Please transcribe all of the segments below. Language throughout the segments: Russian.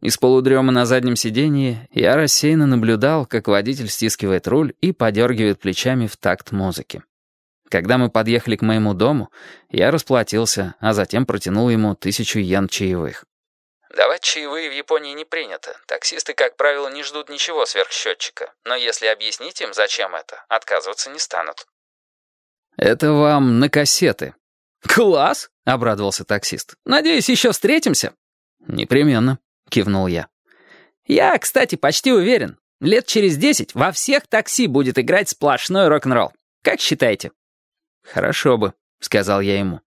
Из полудрема на заднем сиденье я рассеянно наблюдал, как водитель стискивает руль и подергивает плечами в такт музыки. Когда мы подъехали к моему дому, я расплатился, а затем протянул ему тысячу йен чаевых. Давать чаевые в Японии не принято. Таксисты, как правило, не ждут ничего сверх счетчика. Но если объяснить им, зачем это, отказываться не станут. «Это вам на кассеты». «Класс!» — обрадовался таксист. «Надеюсь, еще встретимся?» «Непременно», — кивнул я. «Я, кстати, почти уверен. Лет через десять во всех такси будет играть сплошной рок-н-ролл. Как считаете?» «Хорошо бы», — сказал я ему.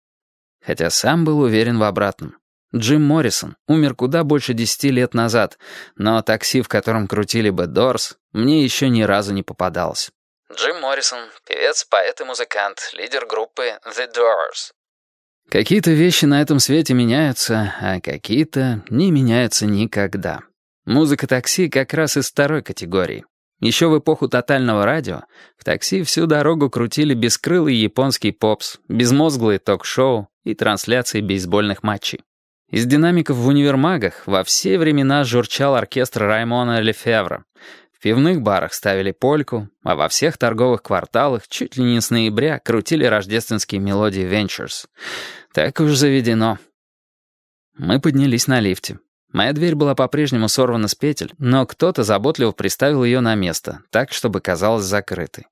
Хотя сам был уверен в обратном. Джим Моррисон умер куда больше десяти лет назад, но такси, в котором крутили бы Дорс, мне еще ни разу не попадалось. Джим Моррисон, певец, поэт и музыкант, лидер группы The Doors. Какие-то вещи на этом свете меняются, а какие-то не меняются никогда. Музыка такси как раз из второй категории. Еще в эпоху тотального радио в такси всю дорогу крутили бескрылый японский попс, безмозглые ток-шоу и трансляции бейсбольных матчей. Из динамиков в универмагах во все времена журчал оркестр Раймона Лефевра. В пивных барах ставили польку, а во всех торговых кварталах чуть ли не с ноября крутили рождественские мелодии Ventures. Так уж заведено. Мы поднялись на лифте. Моя дверь была по-прежнему сорвана с петель, но кто-то заботливо приставил ее на место, так, чтобы казалась закрытой.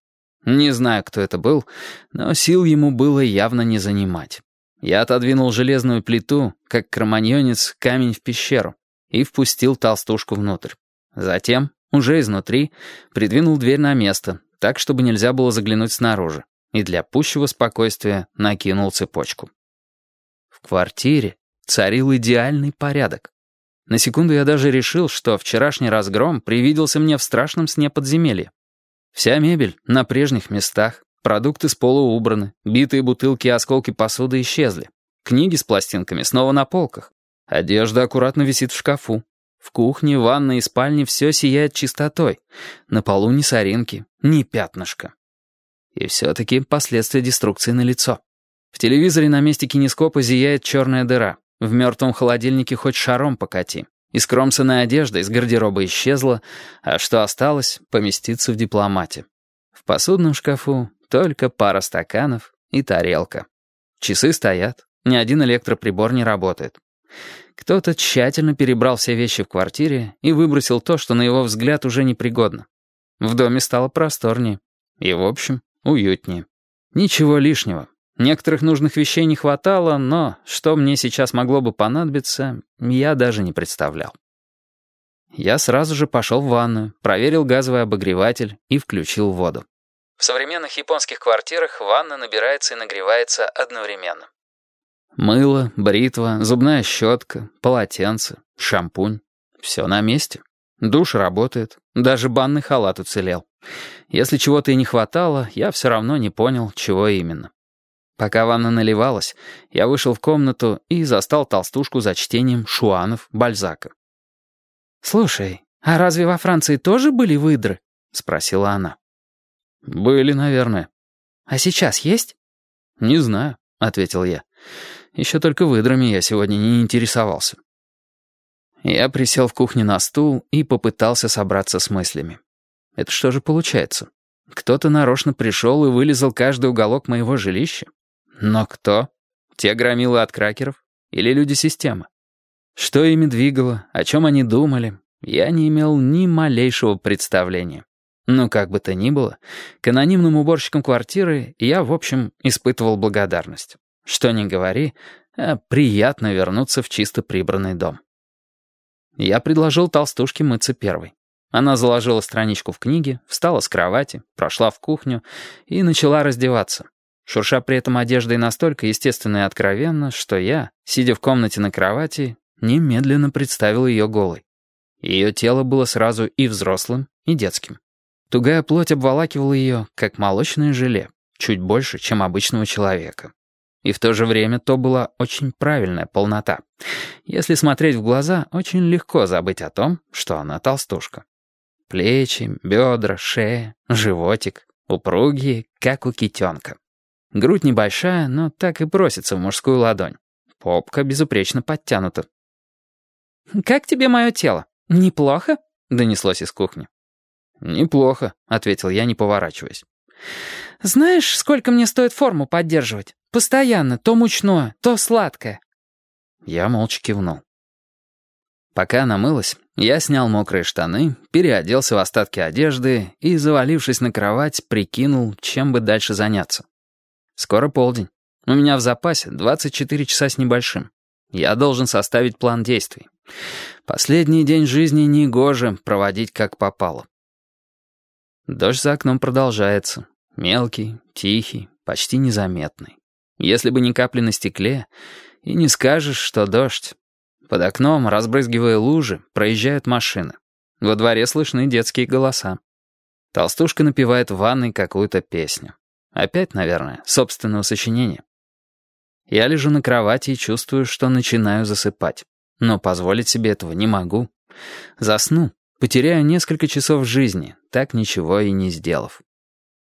Не знаю, кто это был, но сил ему было явно не занимать. Я отодвинул железную плиту, как кроманьонец, камень в пещеру, и впустил толстушку внутрь. Затем, уже изнутри, придвинул дверь на место, так, чтобы нельзя было заглянуть снаружи, и для пущего спокойствия накинул цепочку. В квартире царил идеальный порядок. На секунду я даже решил, что вчерашний разгром привиделся мне в страшном сне подземелья. Вся мебель на прежних местах, продукты с пола убраны, битые бутылки и осколки посуды исчезли. Книги с пластинками снова на полках. Одежда аккуратно висит в шкафу. В кухне, ванной и спальне все сияет чистотой. На полу ни соринки, ни пятнышка. И все-таки последствия деструкции налицо. В телевизоре на месте кинескопа зияет черная дыра. В мертвом холодильнике хоть шаром покати. Искромсанная одежда из гардероба исчезла, а что осталось, поместится в дипломате. В посудном шкафу только пара стаканов и тарелка. Часы стоят, ни один электроприбор не работает. Кто-то тщательно перебрал все вещи в квартире и выбросил то, что на его взгляд уже непригодно. В доме стало просторнее и, в общем, уютнее. Ничего лишнего, Некоторых нужных вещей не хватало, но что мне сейчас могло бы понадобиться, я даже не представлял. Я сразу же пошел в ванную, проверил газовый обогреватель и включил воду. В современных японских квартирах ванна набирается и нагревается одновременно. Мыло, бритва, зубная щетка, полотенце, шампунь — все на месте. Душ работает, даже банный халат уцелел. Если чего-то и не хватало, я все равно не понял, чего именно. Пока ванна наливалась, я вышел в комнату и застал толстушку за чтением Шуанов Бальзака. «Слушай, а разве во Франции тоже были выдры?» — спросила она. «Были, наверное». «А сейчас есть?» «Не знаю», — ответил я. «Еще только выдрами я сегодня не интересовался». Я присел в кухне на стул и попытался собраться с мыслями. Это что же получается? Кто-то нарочно пришел и вылезал каждый уголок моего жилища? Но кто? Те громилы от кракеров? Или люди системы? Что ими двигало, о чем они думали, я не имел ни малейшего представления. Но как бы то ни было, к анонимным уборщикам квартиры я, в общем, испытывал благодарность. Что ни говори, а приятно вернуться в чисто прибранный дом. Я предложил толстушке мыться первой. Она заложила страничку в книге, встала с кровати, прошла в кухню и начала раздеваться шурша при этом одеждой настолько естественно и откровенно, что я, сидя в комнате на кровати, немедленно представил ее голой. Ее тело было сразу и взрослым, и детским. Тугая плоть обволакивала ее, как молочное желе, чуть больше, чем обычного человека. И в то же время то была очень правильная полнота. Если смотреть в глаза, очень легко забыть о том, что она толстушка. Плечи, бедра, шея, животик, упругие, как у китенка. Грудь небольшая, но так и просится в мужскую ладонь. Попка безупречно подтянута. «Как тебе мое тело? Неплохо?» — донеслось из кухни. «Неплохо», — ответил я, не поворачиваясь. «Знаешь, сколько мне стоит форму поддерживать? Постоянно, то мучное, то сладкое». Я молча кивнул. Пока она мылась, я снял мокрые штаны, переоделся в остатки одежды и, завалившись на кровать, прикинул, чем бы дальше заняться. Скоро полдень. У меня в запасе 24 часа с небольшим. Я должен составить план действий. Последний день жизни негоже проводить как попало. Дождь за окном продолжается. Мелкий, тихий, почти незаметный. Если бы не капли на стекле, и не скажешь, что дождь. Под окном, разбрызгивая лужи, проезжают машины. Во дворе слышны детские голоса. Толстушка напевает в ванной какую-то песню. Опять, наверное, собственного сочинения. Я лежу на кровати и чувствую, что начинаю засыпать. Но позволить себе этого не могу. Засну, потеряю несколько часов жизни, так ничего и не сделав.